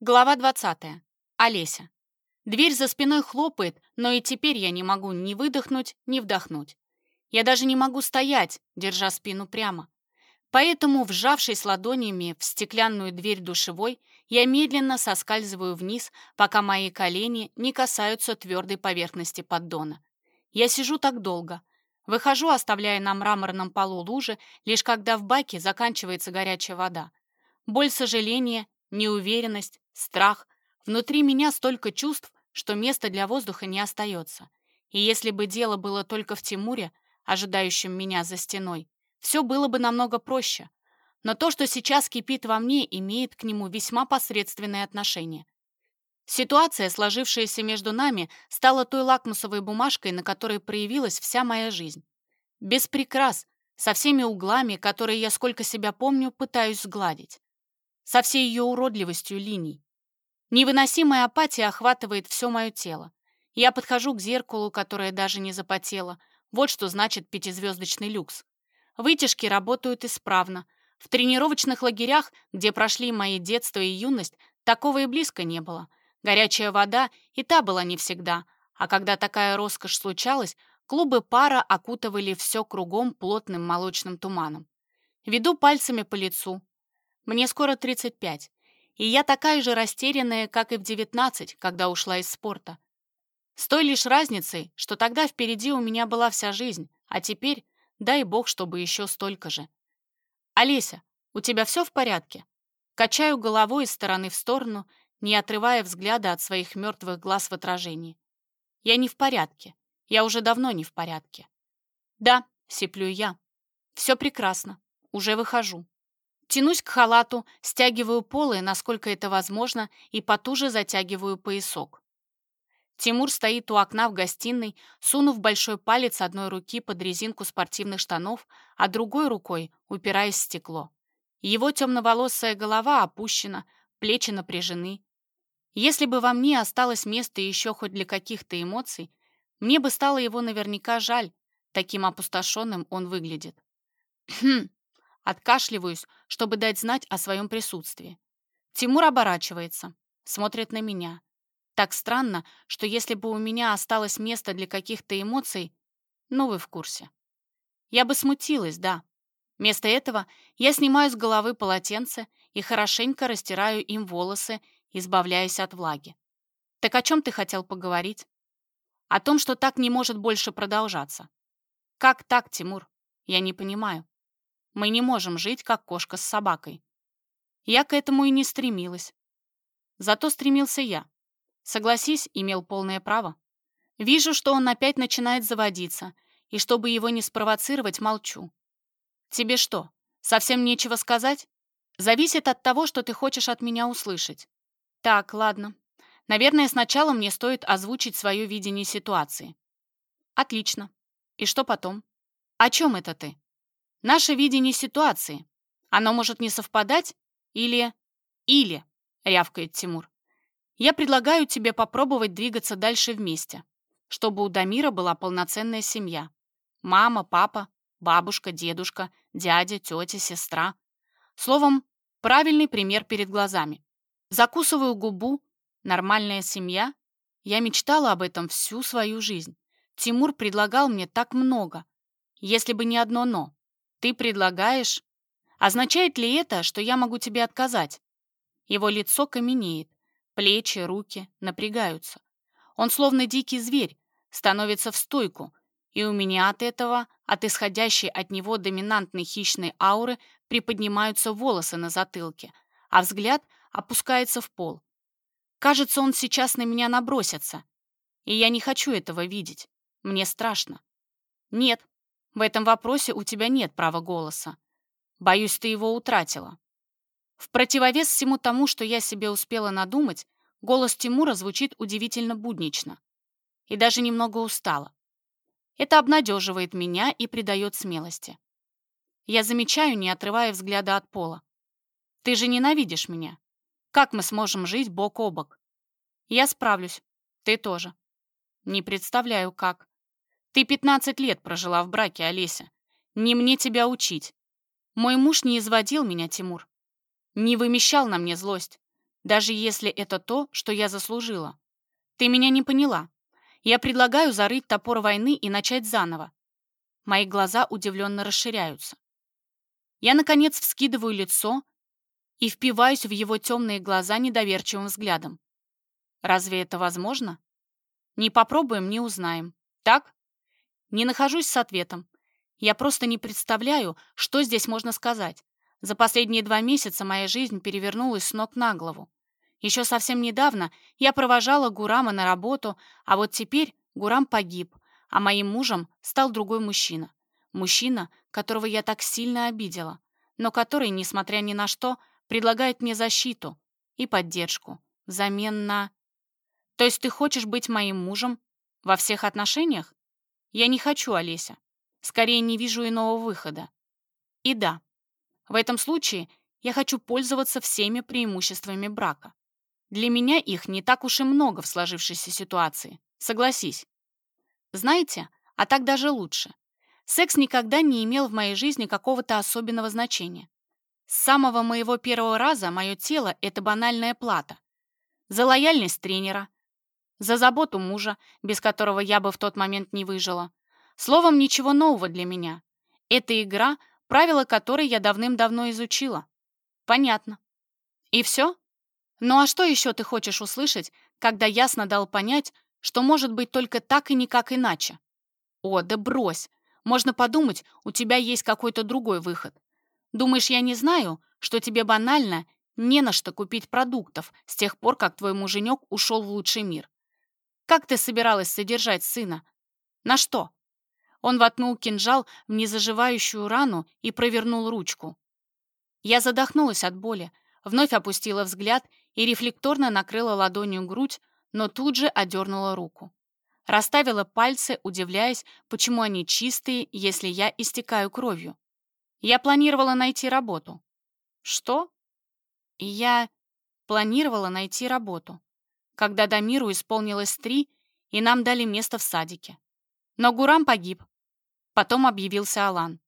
Глава 20. Олеся. Дверь за спиной хлопает, но и теперь я не могу ни выдохнуть, ни вдохнуть. Я даже не могу стоять, держа спину прямо. Поэтому, вжавшись ладонями в стеклянную дверь душевой, я медленно соскальзываю вниз, пока мои колени не касаются твердой поверхности поддона. Я сижу так долго. Выхожу, оставляя на мраморном полу лужи, лишь когда в баке заканчивается горячая вода. Боль сожаления, неуверенность, страх. Внутри меня столько чувств, что места для воздуха не остается. И если бы дело было только в Тимуре, ожидающем меня за стеной, все было бы намного проще. Но то, что сейчас кипит во мне, имеет к нему весьма посредственное отношение. Ситуация, сложившаяся между нами, стала той лакмусовой бумажкой, на которой проявилась вся моя жизнь. Без прикрас, со всеми углами, которые я, сколько себя помню, пытаюсь сгладить со всей ее уродливостью линий. Невыносимая апатия охватывает все мое тело. Я подхожу к зеркалу, которое даже не запотело. Вот что значит пятизвездочный люкс. Вытяжки работают исправно. В тренировочных лагерях, где прошли мои детство и юность, такого и близко не было. Горячая вода и та была не всегда. А когда такая роскошь случалась, клубы пара окутывали все кругом плотным молочным туманом. Веду пальцами по лицу, мне скоро 35, и я такая же растерянная, как и в 19, когда ушла из спорта. С той лишь разницей, что тогда впереди у меня была вся жизнь, а теперь, дай бог, чтобы еще столько же. «Олеся, у тебя все в порядке?» Качаю головой из стороны в сторону, не отрывая взгляда от своих мертвых глаз в отражении. «Я не в порядке. Я уже давно не в порядке». «Да», — сиплю я. «Все прекрасно. Уже выхожу». Тянусь к халату, стягиваю полы, насколько это возможно, и потуже затягиваю поясок. Тимур стоит у окна в гостиной, сунув большой палец одной руки под резинку спортивных штанов, а другой рукой упираясь в стекло. Его темноволосая голова опущена, плечи напряжены. Если бы во мне осталось место еще хоть для каких-то эмоций, мне бы стало его наверняка жаль, таким опустошенным он выглядит. Хм, Откашливаюсь, чтобы дать знать о своем присутствии. Тимур оборачивается, смотрит на меня. Так странно, что если бы у меня осталось место для каких-то эмоций, ну вы в курсе. Я бы смутилась, да. Вместо этого я снимаю с головы полотенце и хорошенько растираю им волосы, избавляясь от влаги. Так о чем ты хотел поговорить? О том, что так не может больше продолжаться. Как так, Тимур? Я не понимаю. Мы не можем жить, как кошка с собакой. Я к этому и не стремилась. Зато стремился я. Согласись, имел полное право. Вижу, что он опять начинает заводиться, и чтобы его не спровоцировать, молчу. Тебе что, совсем нечего сказать? Зависит от того, что ты хочешь от меня услышать. Так, ладно. Наверное, сначала мне стоит озвучить свое видение ситуации. Отлично. И что потом? О чем это ты? Наше видение ситуации. Оно может не совпадать или... Или, рявкает Тимур. Я предлагаю тебе попробовать двигаться дальше вместе, чтобы у Дамира была полноценная семья. Мама, папа, бабушка, дедушка, дядя, тетя, сестра. Словом, правильный пример перед глазами. Закусываю губу, нормальная семья. Я мечтала об этом всю свою жизнь. Тимур предлагал мне так много. Если бы не одно «но». Ты предлагаешь? Означает ли это, что я могу тебе отказать? Его лицо каменеет, плечи, руки напрягаются. Он словно дикий зверь, становится в стойку, и у меня от этого, от исходящей от него доминантной хищной ауры, приподнимаются волосы на затылке, а взгляд опускается в пол. Кажется, он сейчас на меня набросится. И я не хочу этого видеть. Мне страшно. Нет, в этом вопросе у тебя нет права голоса. Боюсь, ты его утратила. В противовес всему тому, что я себе успела надумать, голос Тимура звучит удивительно буднично. И даже немного устало. Это обнадеживает меня и придает смелости. Я замечаю, не отрывая взгляда от пола. Ты же ненавидишь меня. Как мы сможем жить бок о бок? Я справлюсь. Ты тоже. Не представляю, как. Ты 15 лет прожила в браке, Олеся. Не мне тебя учить. Мой муж не изводил меня, Тимур. Не вымещал на мне злость. даже если это то, что я заслужила. Ты меня не поняла. Я предлагаю зарыть топор войны и начать заново. Мои глаза удивленно расширяются. Я, наконец, вскидываю лицо и впиваюсь в его темные глаза недоверчивым взглядом. Разве это возможно? Не попробуем, не узнаем. Так? Не нахожусь с ответом. Я просто не представляю, что здесь можно сказать. За последние два месяца моя жизнь перевернулась с ног на голову. Еще совсем недавно я провожала Гурама на работу, а вот теперь Гурам погиб, а моим мужем стал другой мужчина. Мужчина, которого я так сильно обидела, но который, несмотря ни на что, предлагает мне защиту и поддержку взамен на... То есть ты хочешь быть моим мужем во всех отношениях? Я не хочу, Олеся. Скорее, не вижу иного выхода. И да, в этом случае я хочу пользоваться всеми преимуществами брака. Для меня их не так уж и много в сложившейся ситуации. Согласись. Знаете, а так даже лучше. Секс никогда не имел в моей жизни какого-то особенного значения. С самого моего первого раза мое тело — это банальная плата. За лояльность тренера, за заботу мужа, без которого я бы в тот момент не выжила. Словом, ничего нового для меня. Это игра, правила которой я давным-давно изучила. Понятно. И все? Ну а что еще ты хочешь услышать, когда ясно дал понять, что может быть только так и никак иначе? О, да брось. Можно подумать, у тебя есть какой-то другой выход. Думаешь, я не знаю, что тебе банально не на что купить продуктов с тех пор, как твой муженек ушел в лучший мир? Как ты собиралась содержать сына? На что? Он воткнул кинжал в незаживающую рану и провернул ручку. Я задохнулась от боли, вновь опустила взгляд и рефлекторно накрыла ладонью грудь, но тут же одернула руку. Расставила пальцы, удивляясь, почему они чистые, если я истекаю кровью. Я планировала найти работу. Что? Я планировала найти работу. Когда Дамиру исполнилось три, и нам дали место в садике. Но Гурам погиб. Потом объявился Алан.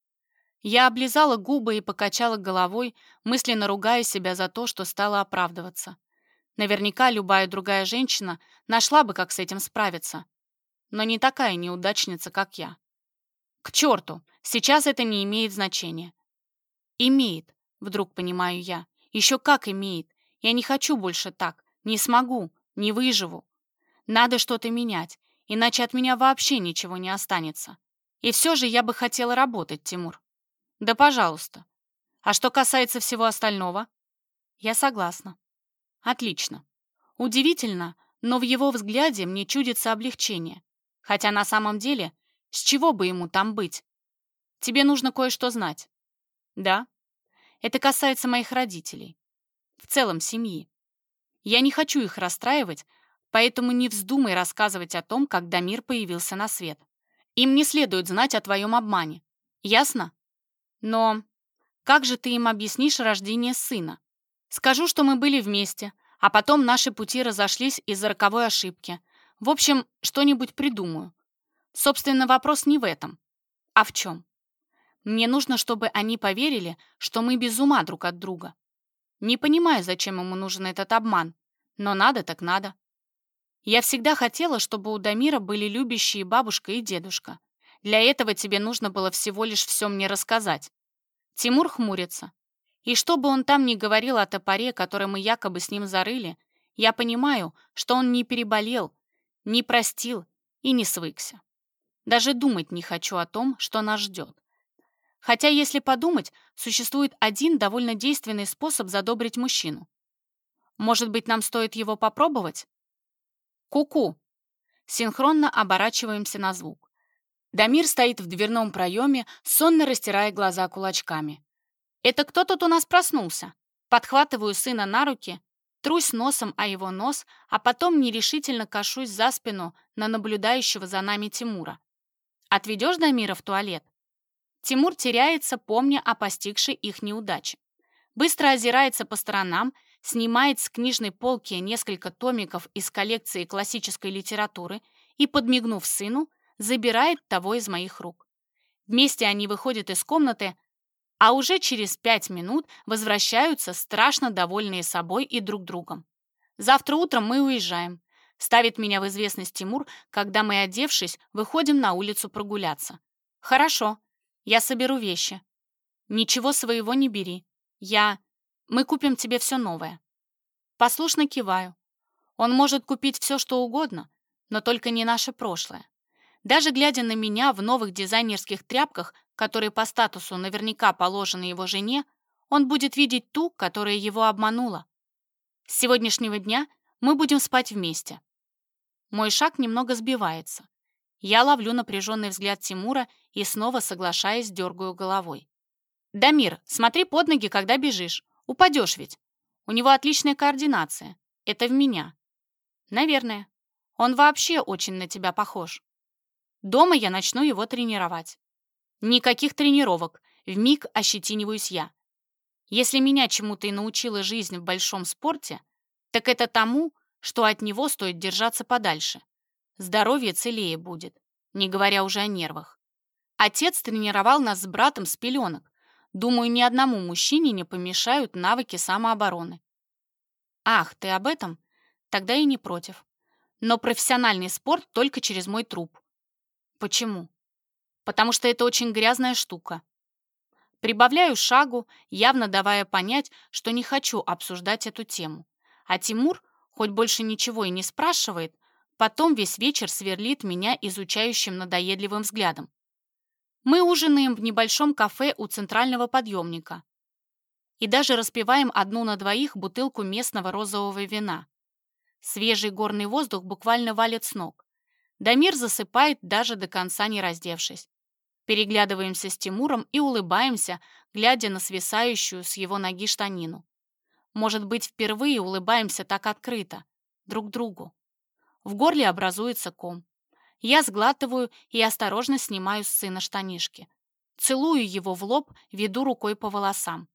Я облизала губы и покачала головой, мысленно ругая себя за то, что стала оправдываться. Наверняка любая другая женщина нашла бы, как с этим справиться. Но не такая неудачница, как я. К черту, сейчас это не имеет значения. Имеет, вдруг понимаю я. Еще как имеет. Я не хочу больше так. Не смогу, не выживу. Надо что-то менять, иначе от меня вообще ничего не останется. И все же я бы хотела работать, Тимур. Да, пожалуйста. А что касается всего остального? Я согласна. Отлично. Удивительно, но в его взгляде мне чудится облегчение. Хотя на самом деле, с чего бы ему там быть? Тебе нужно кое-что знать. Да? Это касается моих родителей. В целом семьи. Я не хочу их расстраивать, поэтому не вздумай рассказывать о том, как Дамир появился на свет. Им не следует знать о твоем обмане. Ясно? Но как же ты им объяснишь рождение сына? Скажу, что мы были вместе, а потом наши пути разошлись из-за роковой ошибки. В общем, что-нибудь придумаю. Собственно, вопрос не в этом. А в чем? Мне нужно, чтобы они поверили, что мы без ума друг от друга. Не понимаю, зачем ему нужен этот обман, но надо так надо. Я всегда хотела, чтобы у Дамира были любящие бабушка и дедушка. Для этого тебе нужно было всего лишь все мне рассказать. Тимур хмурится. И что бы он там ни говорил о топоре, который мы якобы с ним зарыли, я понимаю, что он не переболел, не простил и не свыкся. Даже думать не хочу о том, что нас ждет. Хотя, если подумать, существует один довольно действенный способ задобрить мужчину. Может быть, нам стоит его попробовать? Ку-ку! Синхронно оборачиваемся на звук. Дамир стоит в дверном проеме, сонно растирая глаза кулачками. «Это кто тут у нас проснулся?» Подхватываю сына на руки, трусь носом о его нос, а потом нерешительно кашусь за спину на наблюдающего за нами Тимура. «Отведешь Дамира в туалет?» Тимур теряется, помня о постигшей их неудаче. Быстро озирается по сторонам, снимает с книжной полки несколько томиков из коллекции классической литературы и, подмигнув сыну, забирает того из моих рук. Вместе они выходят из комнаты, А уже через пять минут возвращаются страшно довольные собой и друг другом. Завтра утром мы уезжаем. Ставит меня в известность Тимур, когда мы, одевшись, выходим на улицу прогуляться. Хорошо, я соберу вещи. Ничего своего не бери. Я... Мы купим тебе все новое. Послушно киваю. Он может купить все, что угодно, но только не наше прошлое. Даже глядя на меня в новых дизайнерских тряпках, которые по статусу наверняка положены его жене, он будет видеть ту, которая его обманула. С сегодняшнего дня мы будем спать вместе. Мой шаг немного сбивается. Я ловлю напряженный взгляд Тимура и снова, соглашаясь, дергаю головой. «Дамир, смотри под ноги, когда бежишь. Упадешь ведь. У него отличная координация. Это в меня». «Наверное. Он вообще очень на тебя похож. Дома я начну его тренировать. Никаких тренировок, вмиг ощетиниваюсь я. Если меня чему-то и научила жизнь в большом спорте, так это тому, что от него стоит держаться подальше. Здоровье целее будет, не говоря уже о нервах. Отец тренировал нас с братом с пеленок. Думаю, ни одному мужчине не помешают навыки самообороны. Ах, ты об этом? Тогда и не против. Но профессиональный спорт только через мой труп. Почему? Потому что это очень грязная штука. Прибавляю шагу, явно давая понять, что не хочу обсуждать эту тему. А Тимур, хоть больше ничего и не спрашивает, потом весь вечер сверлит меня изучающим надоедливым взглядом. Мы ужинаем в небольшом кафе у центрального подъемника и даже распиваем одну на двоих бутылку местного розового вина. Свежий горный воздух буквально валит с ног. Дамир засыпает, даже до конца не раздевшись. Переглядываемся с Тимуром и улыбаемся, глядя на свисающую с его ноги штанину. Может быть, впервые улыбаемся так открыто, друг другу. В горле образуется ком. Я сглатываю и осторожно снимаю с сына штанишки. Целую его в лоб, веду рукой по волосам.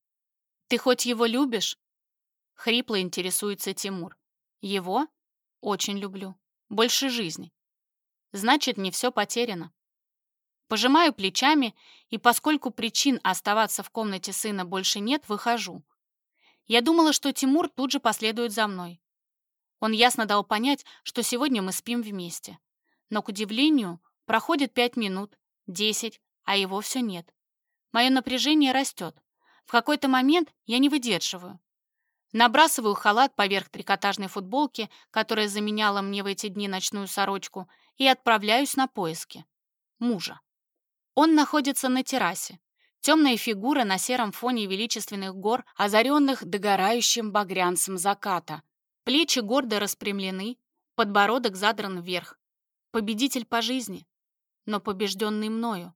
«Ты хоть его любишь?» Хрипло интересуется Тимур. «Его? Очень люблю. Больше жизни. Значит, не все потеряно. Пожимаю плечами, и поскольку причин оставаться в комнате сына больше нет, выхожу. Я думала, что Тимур тут же последует за мной. Он ясно дал понять, что сегодня мы спим вместе. Но, к удивлению, проходит пять минут, десять, а его все нет. Мое напряжение растет. В какой-то момент я не выдерживаю. Набрасываю халат поверх трикотажной футболки, которая заменяла мне в эти дни ночную сорочку, и отправляюсь на поиски. Мужа. Он находится на террасе. Темная фигура на сером фоне величественных гор, озаренных догорающим багрянцем заката. Плечи гордо распрямлены, подбородок задран вверх. Победитель по жизни, но побежденный мною.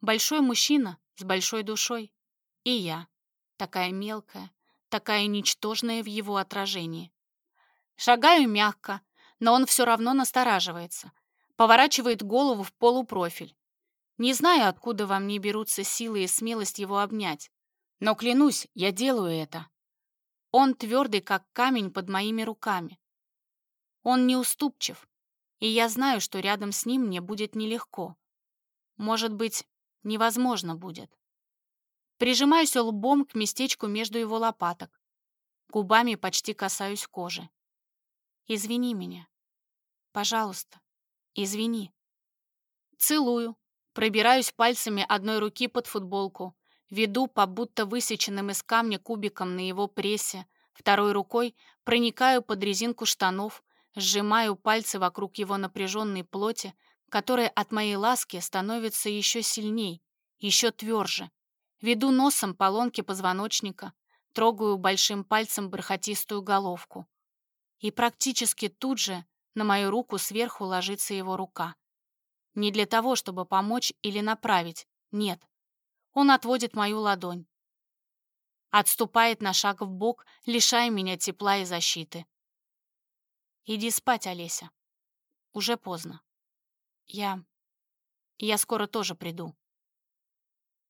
Большой мужчина с большой душой. И я, такая мелкая, такая ничтожная в его отражении. Шагаю мягко, но он все равно настораживается. Поворачивает голову в полупрофиль. Не знаю, откуда во мне берутся силы и смелость его обнять, но клянусь, я делаю это. Он твердый, как камень под моими руками. Он неуступчив, и я знаю, что рядом с ним мне будет нелегко. Может быть, невозможно будет. Прижимаюсь лбом к местечку между его лопаток. Губами почти касаюсь кожи. Извини меня. Пожалуйста, извини. Целую, Пробираюсь пальцами одной руки под футболку, веду по будто высеченным из камня кубикам на его прессе, второй рукой проникаю под резинку штанов, сжимаю пальцы вокруг его напряженной плоти, которая от моей ласки становится еще сильней, еще тверже. Веду носом по лонке позвоночника, трогаю большим пальцем бархатистую головку. И практически тут же на мою руку сверху ложится его рука. Не для того, чтобы помочь или направить. Нет. Он отводит мою ладонь. Отступает на шаг в бок, лишая меня тепла и защиты. Иди спать, Олеся. Уже поздно. Я... Я скоро тоже приду.